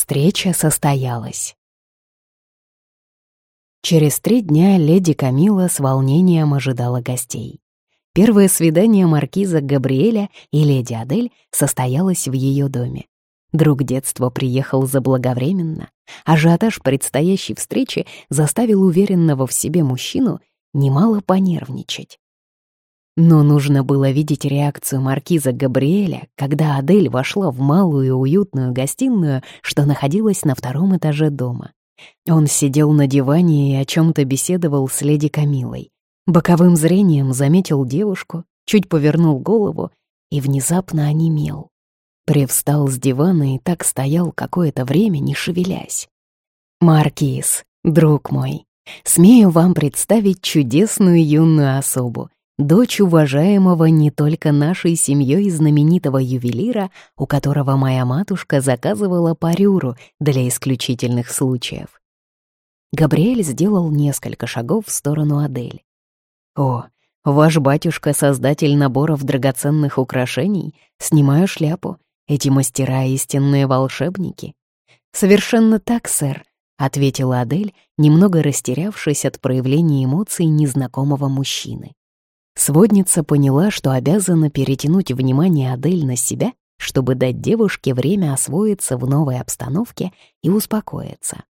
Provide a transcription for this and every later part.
Встреча состоялась. Через три дня леди Камила с волнением ожидала гостей. Первое свидание маркиза Габриэля и леди Адель состоялось в ее доме. Друг детства приехал заблаговременно. Ажиотаж предстоящей встречи заставил уверенного в себе мужчину немало понервничать. Но нужно было видеть реакцию маркиза Габриэля, когда Адель вошла в малую уютную гостиную, что находилась на втором этаже дома. Он сидел на диване и о чем то беседовал с леди Камилой. Боковым зрением заметил девушку, чуть повернул голову и внезапно онемел. Привстал с дивана и так стоял какое-то время, не шевелясь. «Маркиз, друг мой, смею вам представить чудесную юную особу, дочь уважаемого не только нашей семьей знаменитого ювелира, у которого моя матушка заказывала парюру для исключительных случаев. Габриэль сделал несколько шагов в сторону Адель. «О, ваш батюшка — создатель наборов драгоценных украшений? Снимаю шляпу. Эти мастера — истинные волшебники». «Совершенно так, сэр», — ответила Адель, немного растерявшись от проявления эмоций незнакомого мужчины. Сводница поняла, что обязана перетянуть внимание Адель на себя, чтобы дать девушке время освоиться в новой обстановке и успокоиться.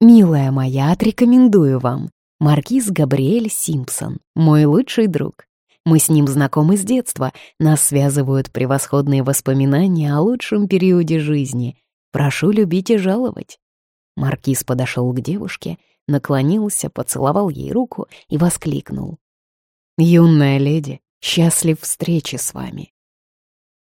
«Милая моя, отрекомендую вам. Маркиз Габриэль Симпсон, мой лучший друг. Мы с ним знакомы с детства, нас связывают превосходные воспоминания о лучшем периоде жизни. Прошу любить и жаловать». Маркиз подошел к девушке, наклонился, поцеловал ей руку и воскликнул. «Юная леди, счастлив встрече с вами».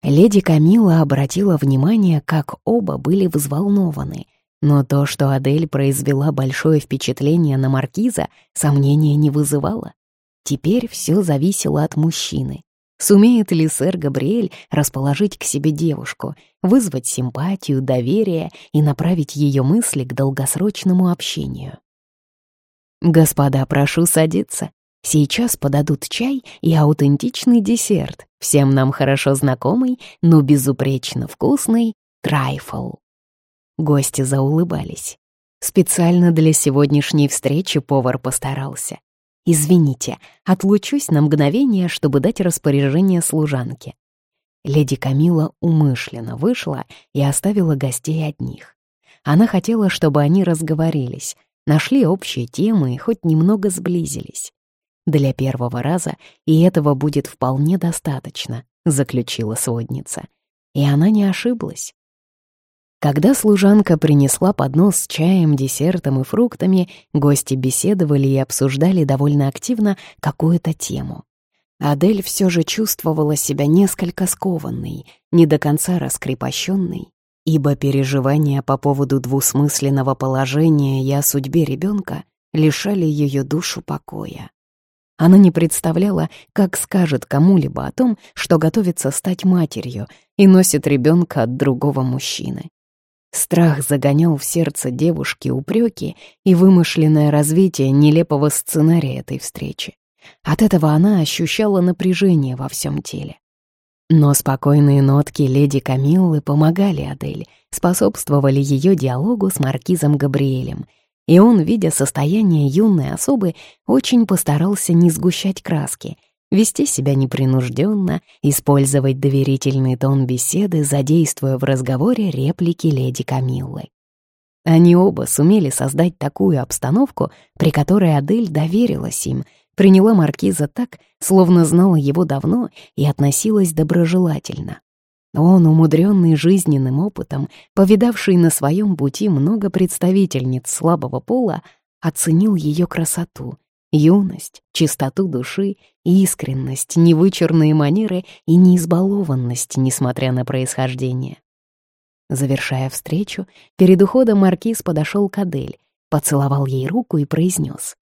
Леди Камила обратила внимание, как оба были взволнованы, но то, что Адель произвела большое впечатление на Маркиза, сомнения не вызывало. Теперь все зависело от мужчины. Сумеет ли сэр Габриэль расположить к себе девушку, вызвать симпатию, доверие и направить ее мысли к долгосрочному общению? «Господа, прошу садиться», Сейчас подадут чай и аутентичный десерт, всем нам хорошо знакомый, но безупречно вкусный трайфл. Гости заулыбались. Специально для сегодняшней встречи повар постарался. «Извините, отлучусь на мгновение, чтобы дать распоряжение служанке». Леди Камила умышленно вышла и оставила гостей одних. Она хотела, чтобы они разговорились, нашли общие темы и хоть немного сблизились. Для первого раза и этого будет вполне достаточно, заключила сводница. И она не ошиблась. Когда служанка принесла поднос с чаем, десертом и фруктами, гости беседовали и обсуждали довольно активно какую-то тему. Адель все же чувствовала себя несколько скованной, не до конца раскрепощенной, ибо переживания по поводу двусмысленного положения и о судьбе ребенка лишали ее душу покоя. Она не представляла, как скажет кому-либо о том, что готовится стать матерью и носит ребенка от другого мужчины. Страх загонял в сердце девушки упреки и вымышленное развитие нелепого сценария этой встречи. От этого она ощущала напряжение во всем теле. Но спокойные нотки леди Камиллы помогали Адель, способствовали ее диалогу с маркизом Габриэлем — и он, видя состояние юной особы, очень постарался не сгущать краски, вести себя непринужденно, использовать доверительный тон беседы, задействуя в разговоре реплики леди Камиллы. Они оба сумели создать такую обстановку, при которой Адель доверилась им, приняла маркиза так, словно знала его давно и относилась доброжелательно. Он, умудренный жизненным опытом, повидавший на своем пути много представительниц слабого пола, оценил ее красоту, юность, чистоту души, искренность, невычурные манеры и неизбалованность, несмотря на происхождение. Завершая встречу, перед уходом маркиз подошел к Адель, поцеловал ей руку и произнес: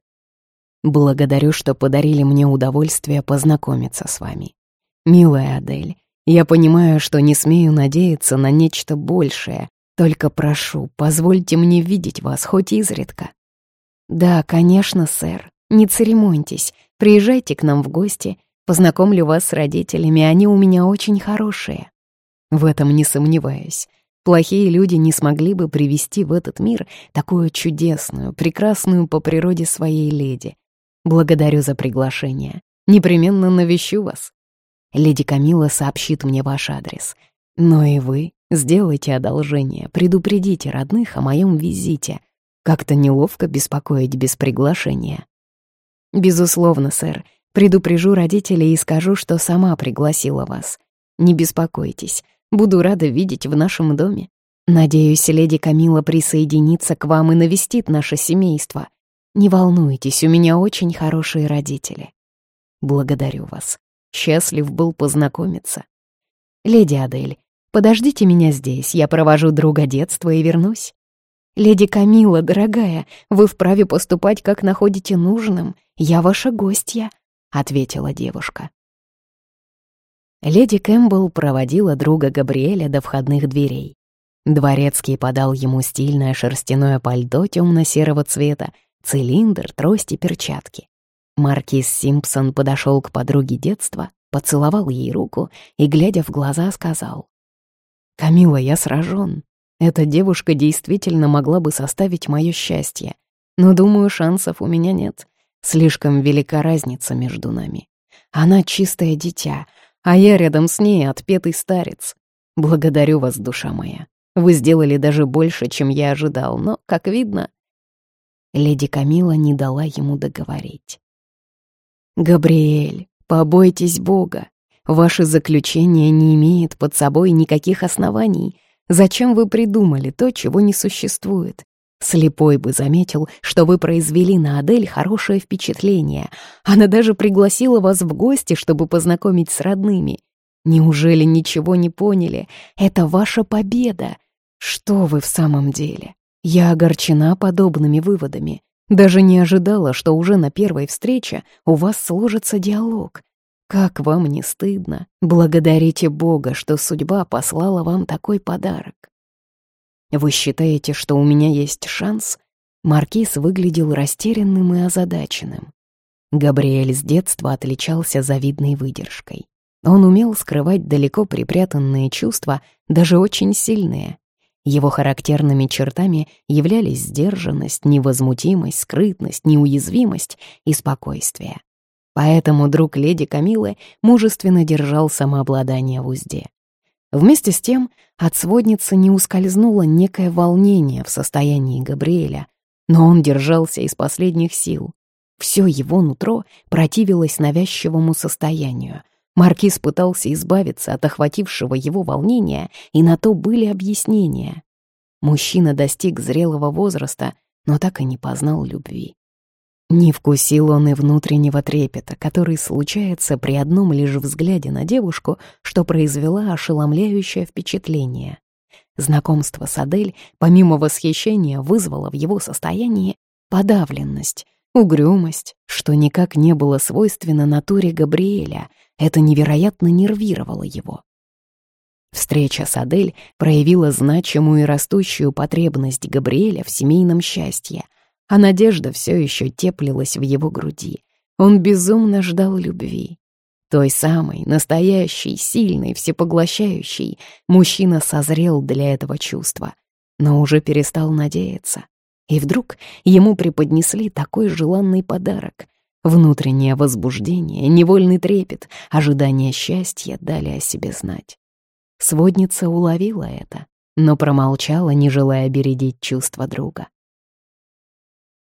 «Благодарю, что подарили мне удовольствие познакомиться с вами. Милая Адель, я понимаю, что не смею надеяться на нечто большее. Только прошу, позвольте мне видеть вас хоть изредка. Да, конечно, сэр. Не церемоньтесь. Приезжайте к нам в гости. Познакомлю вас с родителями, они у меня очень хорошие. В этом не сомневаюсь. Плохие люди не смогли бы привести в этот мир такую чудесную, прекрасную по природе своей леди. Благодарю за приглашение. Непременно навещу вас. Леди Камила сообщит мне ваш адрес. Но и вы сделайте одолжение, предупредите родных о моем визите. Как-то неловко беспокоить без приглашения. Безусловно, сэр. Предупрежу родителей и скажу, что сама пригласила вас. Не беспокойтесь, буду рада видеть в нашем доме. Надеюсь, леди Камила присоединится к вам и навестит наше семейство. Не волнуйтесь, у меня очень хорошие родители. Благодарю вас. Счастлив был познакомиться. Леди Адель, подождите меня здесь, я провожу друга детства и вернусь. Леди Камила, дорогая, вы вправе поступать, как находите нужным. Я ваша гостья, ответила девушка. Леди Кэмпбелл проводила друга Габриэля до входных дверей. Дворецкий подал ему стильное шерстяное пальто темно-серого цвета, цилиндр, трость и перчатки. Маркиз Симпсон подошел к подруге детства, поцеловал ей руку и, глядя в глаза, сказал. «Камила, я сражен. Эта девушка действительно могла бы составить мое счастье, но, думаю, шансов у меня нет. Слишком велика разница между нами. Она чистое дитя, а я рядом с ней отпетый старец. Благодарю вас, душа моя. Вы сделали даже больше, чем я ожидал, но, как видно...» Леди Камила не дала ему договорить. «Габриэль, побойтесь Бога. Ваше заключение не имеет под собой никаких оснований. Зачем вы придумали то, чего не существует? Слепой бы заметил, что вы произвели на Адель хорошее впечатление. Она даже пригласила вас в гости, чтобы познакомить с родными. Неужели ничего не поняли? Это ваша победа. Что вы в самом деле? Я огорчена подобными выводами. Даже не ожидала, что уже на первой встрече у вас сложится диалог. Как вам не стыдно? Благодарите Бога, что судьба послала вам такой подарок. Вы считаете, что у меня есть шанс? Маркиз выглядел растерянным и озадаченным. Габриэль с детства отличался завидной выдержкой. Он умел скрывать далеко припрятанные чувства, даже очень сильные. Его характерными чертами являлись сдержанность, невозмутимость, скрытность, неуязвимость и спокойствие. Поэтому друг леди Камилы мужественно держал самообладание в узде. Вместе с тем от сводницы не ускользнуло некое волнение в состоянии Габриэля, но он держался из последних сил. Все его нутро противилось навязчивому состоянию. Маркиз пытался избавиться от охватившего его волнения, и на то были объяснения. Мужчина достиг зрелого возраста, но так и не познал любви. Не вкусил он и внутреннего трепета, который случается при одном лишь взгляде на девушку, что произвела ошеломляющее впечатление. Знакомство с Адель, помимо восхищения, вызвало в его состоянии подавленность, угрюмость, что никак не было свойственно натуре Габриэля, это невероятно нервировало его. Встреча с Адель проявила значимую и растущую потребность Габриэля в семейном счастье — а надежда все еще теплилась в его груди. Он безумно ждал любви. Той самой, настоящей, сильной, всепоглощающей, мужчина созрел для этого чувства, но уже перестал надеяться. И вдруг ему преподнесли такой желанный подарок. Внутреннее возбуждение, невольный трепет, ожидание счастья дали о себе знать. Сводница уловила это, но промолчала, не желая бередить чувства друга.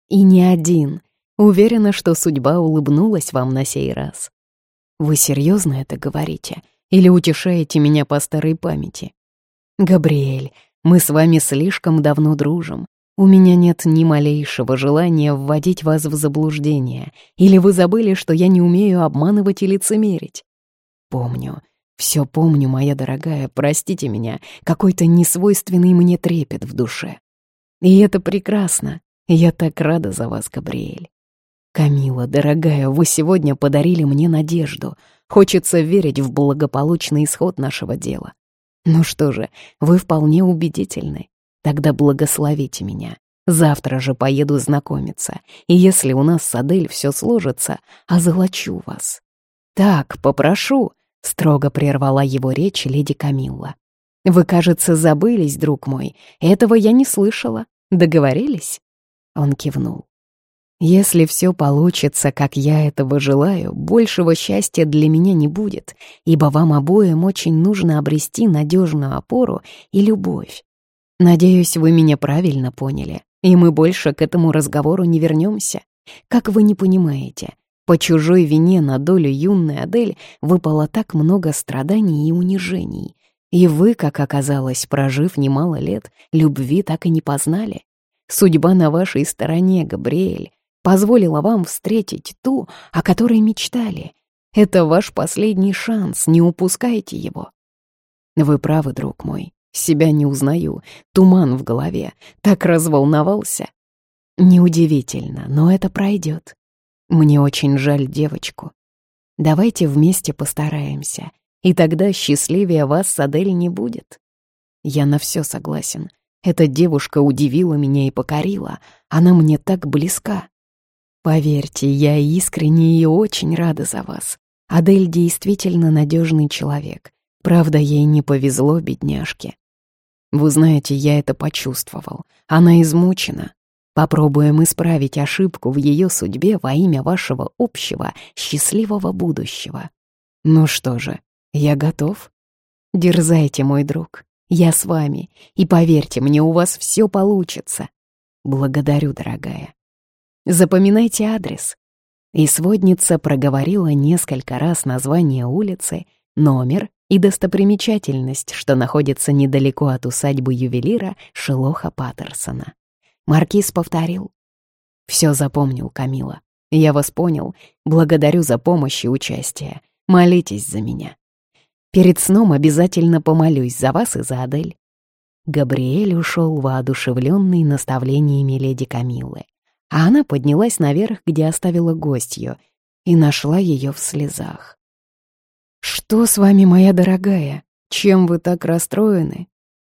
И не один. Уверена, что судьба улыбнулась вам на сей раз. Вы серьезно это говорите? Или утешаете меня по старой памяти? Габриэль, мы с вами слишком давно дружим. У меня нет ни малейшего желания вводить вас в заблуждение. Или вы забыли, что я не умею обманывать и лицемерить? Помню. Все помню, моя дорогая, простите меня, какой-то несвойственный мне трепет в душе. И это прекрасно. Я так рада за вас, Габриэль. Камила, дорогая, вы сегодня подарили мне надежду. Хочется верить в благополучный исход нашего дела. Ну что же, вы вполне убедительны. Тогда благословите меня. Завтра же поеду знакомиться, и если у нас с Адель все сложится, озолочу вас. Так, попрошу, — строго прервала его речь леди Камилла. Вы, кажется, забылись, друг мой. Этого я не слышала. Договорились?» Он кивнул. «Если все получится, как я этого желаю, большего счастья для меня не будет, ибо вам обоим очень нужно обрести надежную опору и любовь. Надеюсь, вы меня правильно поняли, и мы больше к этому разговору не вернемся. Как вы не понимаете, по чужой вине на долю юной Адель выпало так много страданий и унижений, и вы, как оказалось, прожив немало лет, любви так и не познали. Судьба на вашей стороне, Габриэль, позволила вам встретить ту, о которой мечтали. Это ваш последний шанс, не упускайте его. Вы правы, друг мой, себя не узнаю, туман в голове, так разволновался. Неудивительно, но это пройдет. Мне очень жаль девочку. Давайте вместе постараемся, и тогда счастливее вас с Адель не будет. Я на все согласен. Эта девушка удивила меня и покорила. Она мне так близка. Поверьте, я искренне и очень рада за вас. Адель действительно надежный человек. Правда, ей не повезло, бедняжке. Вы знаете, я это почувствовал. Она измучена. Попробуем исправить ошибку в ее судьбе во имя вашего общего счастливого будущего. Ну что же, я готов. Дерзайте, мой друг. Я с вами, и поверьте мне, у вас все получится. Благодарю, дорогая. Запоминайте адрес. И сводница проговорила несколько раз название улицы, номер и достопримечательность, что находится недалеко от усадьбы ювелира Шелоха Паттерсона. Маркиз повторил. «Все запомнил, Камила. Я вас понял. Благодарю за помощь и участие. Молитесь за меня». Перед сном обязательно помолюсь за вас и за Адель». Габриэль ушел воодушевленный наставлениями леди Камиллы, а она поднялась наверх, где оставила гостью, и нашла ее в слезах. «Что с вами, моя дорогая? Чем вы так расстроены?»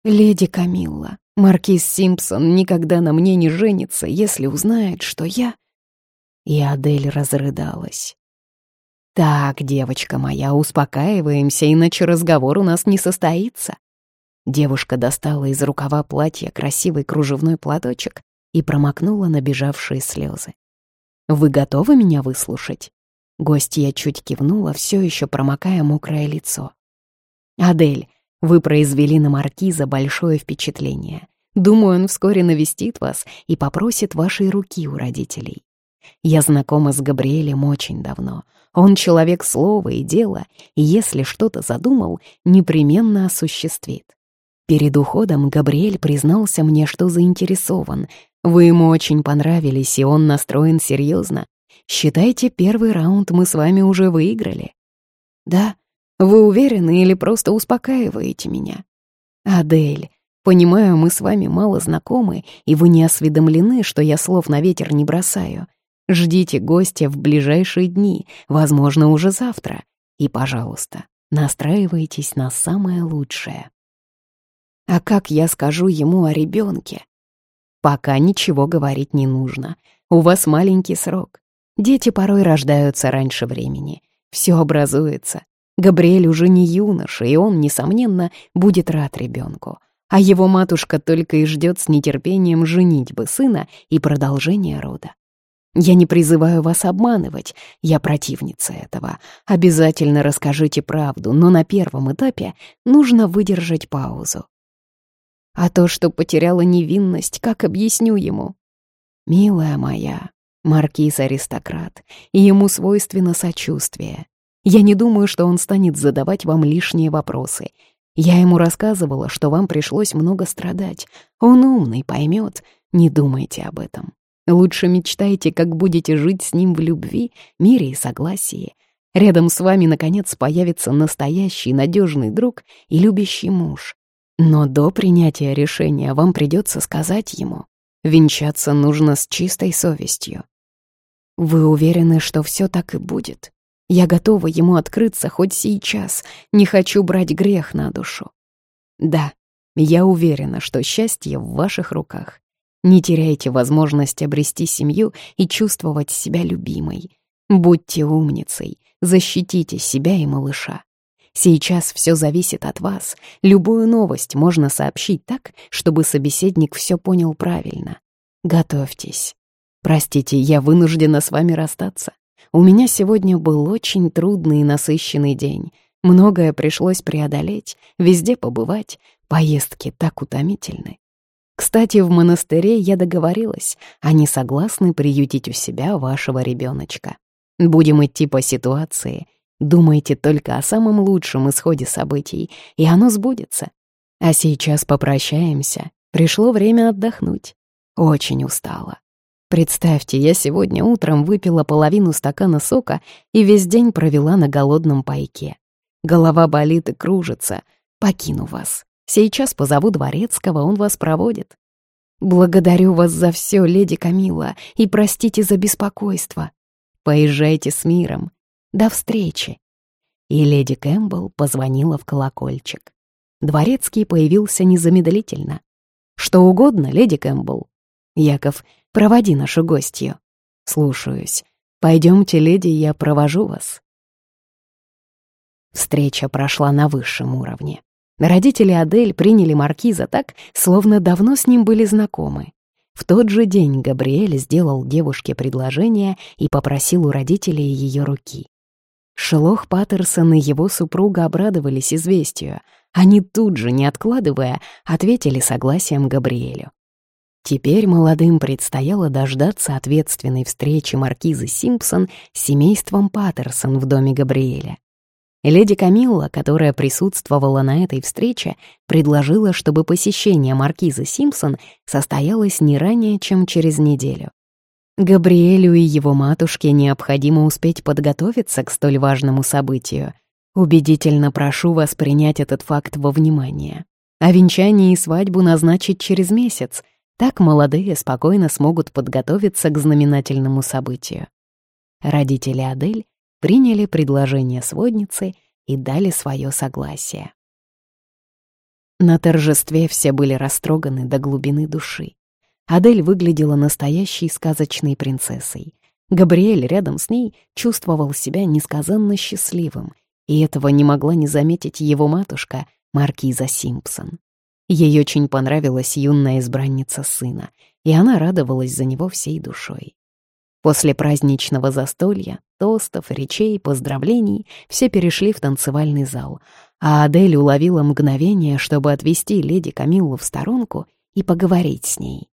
«Леди Камилла, маркиз Симпсон никогда на мне не женится, если узнает, что я...» И Адель разрыдалась. «Так, девочка моя, успокаиваемся, иначе разговор у нас не состоится». Девушка достала из рукава платья красивый кружевной платочек и промокнула набежавшие слезы. «Вы готовы меня выслушать?» Гостья чуть кивнула, все еще промокая мокрое лицо. «Адель, вы произвели на Маркиза большое впечатление. Думаю, он вскоре навестит вас и попросит вашей руки у родителей. Я знакома с Габриэлем очень давно. Он человек слова и дела, и если что-то задумал, непременно осуществит. Перед уходом Габриэль признался мне, что заинтересован. Вы ему очень понравились, и он настроен серьезно. Считайте, первый раунд мы с вами уже выиграли. Да, вы уверены или просто успокаиваете меня? Адель, понимаю, мы с вами мало знакомы, и вы не осведомлены, что я слов на ветер не бросаю. Ждите гостя в ближайшие дни, возможно, уже завтра. И, пожалуйста, настраивайтесь на самое лучшее. А как я скажу ему о ребенке? Пока ничего говорить не нужно. У вас маленький срок. Дети порой рождаются раньше времени. Все образуется. Габриэль уже не юноша, и он, несомненно, будет рад ребенку. А его матушка только и ждет с нетерпением женитьбы сына и продолжения рода. Я не призываю вас обманывать, я противница этого. Обязательно расскажите правду, но на первом этапе нужно выдержать паузу. А то, что потеряла невинность, как объясню ему? Милая моя, маркиз аристократ, и ему свойственно сочувствие. Я не думаю, что он станет задавать вам лишние вопросы. Я ему рассказывала, что вам пришлось много страдать. Он умный, поймет. Не думайте об этом. Лучше мечтайте, как будете жить с ним в любви, мире и согласии. Рядом с вами, наконец, появится настоящий надежный друг и любящий муж. Но до принятия решения вам придется сказать ему, венчаться нужно с чистой совестью. Вы уверены, что все так и будет? Я готова ему открыться хоть сейчас, не хочу брать грех на душу. Да, я уверена, что счастье в ваших руках. Не теряйте возможность обрести семью и чувствовать себя любимой. Будьте умницей, защитите себя и малыша. Сейчас все зависит от вас. Любую новость можно сообщить так, чтобы собеседник все понял правильно. Готовьтесь. Простите, я вынуждена с вами расстаться. У меня сегодня был очень трудный и насыщенный день. Многое пришлось преодолеть, везде побывать. Поездки так утомительны. Кстати, в монастыре я договорилась, они согласны приютить у себя вашего ребеночка. Будем идти по ситуации. Думайте только о самом лучшем исходе событий, и оно сбудется. А сейчас попрощаемся. Пришло время отдохнуть. Очень устала. Представьте, я сегодня утром выпила половину стакана сока и весь день провела на голодном пайке. Голова болит и кружится. Покину вас. Сейчас позову дворецкого, он вас проводит. Благодарю вас за все, леди Камила, и простите за беспокойство. Поезжайте с миром. До встречи. И леди Кэмпбелл позвонила в колокольчик. Дворецкий появился незамедлительно. «Что угодно, леди Кэмпбелл». «Яков, проводи нашу гостью». «Слушаюсь. Пойдемте, леди, я провожу вас». Встреча прошла на высшем уровне. Родители Адель приняли маркиза так, словно давно с ним были знакомы. В тот же день Габриэль сделал девушке предложение и попросил у родителей ее руки. Шелох Паттерсон и его супруга обрадовались известию. Они тут же, не откладывая, ответили согласием Габриэлю. Теперь молодым предстояло дождаться ответственной встречи маркизы Симпсон с семейством Паттерсон в доме Габриэля. Леди Камилла, которая присутствовала на этой встрече, предложила, чтобы посещение маркиза Симпсон состоялось не ранее, чем через неделю. Габриэлю и его матушке необходимо успеть подготовиться к столь важному событию. Убедительно прошу вас принять этот факт во внимание. А венчание и свадьбу назначить через месяц. Так молодые спокойно смогут подготовиться к знаменательному событию. Родители Адель приняли предложение сводницы и дали свое согласие. На торжестве все были растроганы до глубины души. Адель выглядела настоящей сказочной принцессой. Габриэль рядом с ней чувствовал себя несказанно счастливым, и этого не могла не заметить его матушка, маркиза Симпсон. Ей очень понравилась юная избранница сына, и она радовалась за него всей душой. После праздничного застолья, тостов, речей, поздравлений все перешли в танцевальный зал, а Адель уловила мгновение, чтобы отвести леди Камиллу в сторонку и поговорить с ней.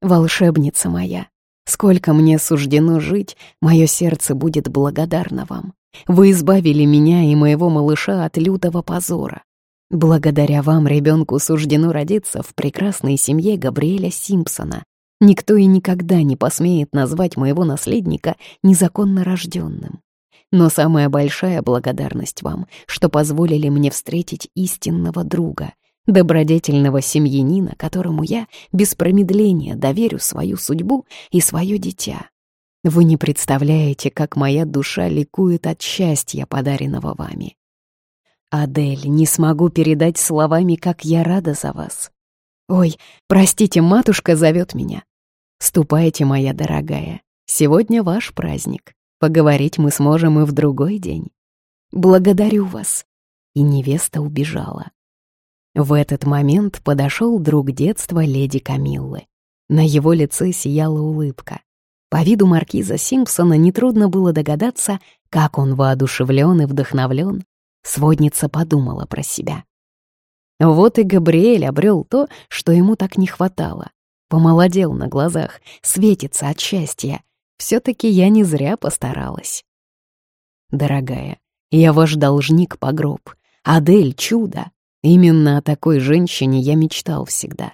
«Волшебница моя, сколько мне суждено жить, мое сердце будет благодарно вам. Вы избавили меня и моего малыша от лютого позора. Благодаря вам ребенку суждено родиться в прекрасной семье Габриэля Симпсона, Никто и никогда не посмеет назвать моего наследника незаконно рожденным. Но самая большая благодарность вам, что позволили мне встретить истинного друга, добродетельного семьянина, которому я без промедления доверю свою судьбу и свое дитя. Вы не представляете, как моя душа ликует от счастья, подаренного вами. Адель, не смогу передать словами, как я рада за вас. Ой, простите, матушка зовет меня. Ступайте, моя дорогая, сегодня ваш праздник. Поговорить мы сможем и в другой день. Благодарю вас. И невеста убежала. В этот момент подошел друг детства леди Камиллы. На его лице сияла улыбка. По виду маркиза Симпсона нетрудно было догадаться, как он воодушевлен и вдохновлен. Сводница подумала про себя. Вот и Габриэль обрел то, что ему так не хватало. Помолодел на глазах, светится от счастья. все таки я не зря постаралась. Дорогая, я ваш должник по гроб. Адель — чудо. Именно о такой женщине я мечтал всегда.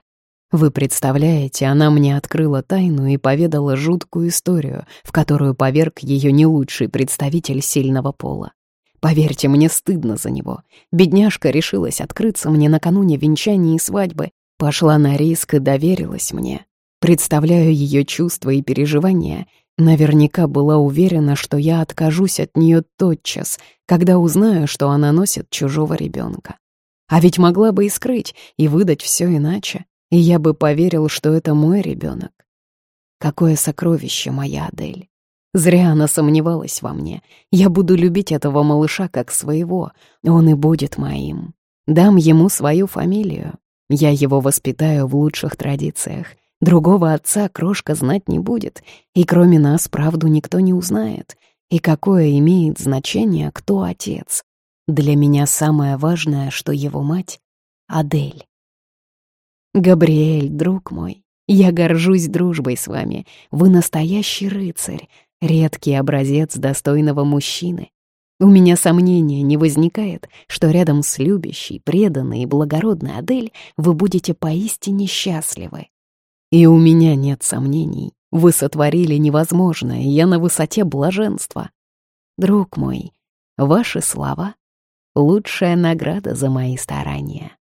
Вы представляете, она мне открыла тайну и поведала жуткую историю, в которую поверг ее не лучший представитель сильного пола. Поверьте, мне стыдно за него. Бедняжка решилась открыться мне накануне венчания и свадьбы, Пошла на риск и доверилась мне. Представляю ее чувства и переживания. Наверняка была уверена, что я откажусь от нее тотчас, когда узнаю, что она носит чужого ребенка. А ведь могла бы и скрыть, и выдать все иначе, и я бы поверил, что это мой ребенок. Какое сокровище моя Адель. Зря она сомневалась во мне. Я буду любить этого малыша как своего. Он и будет моим. Дам ему свою фамилию. Я его воспитаю в лучших традициях. Другого отца крошка знать не будет, и кроме нас правду никто не узнает. И какое имеет значение, кто отец? Для меня самое важное, что его мать — Адель. Габриэль, друг мой, я горжусь дружбой с вами. Вы настоящий рыцарь, редкий образец достойного мужчины. У меня сомнения не возникает, что рядом с любящей, преданной и благородной Адель вы будете поистине счастливы. И у меня нет сомнений. Вы сотворили невозможное, я на высоте блаженства. Друг мой, ваши слова — лучшая награда за мои старания.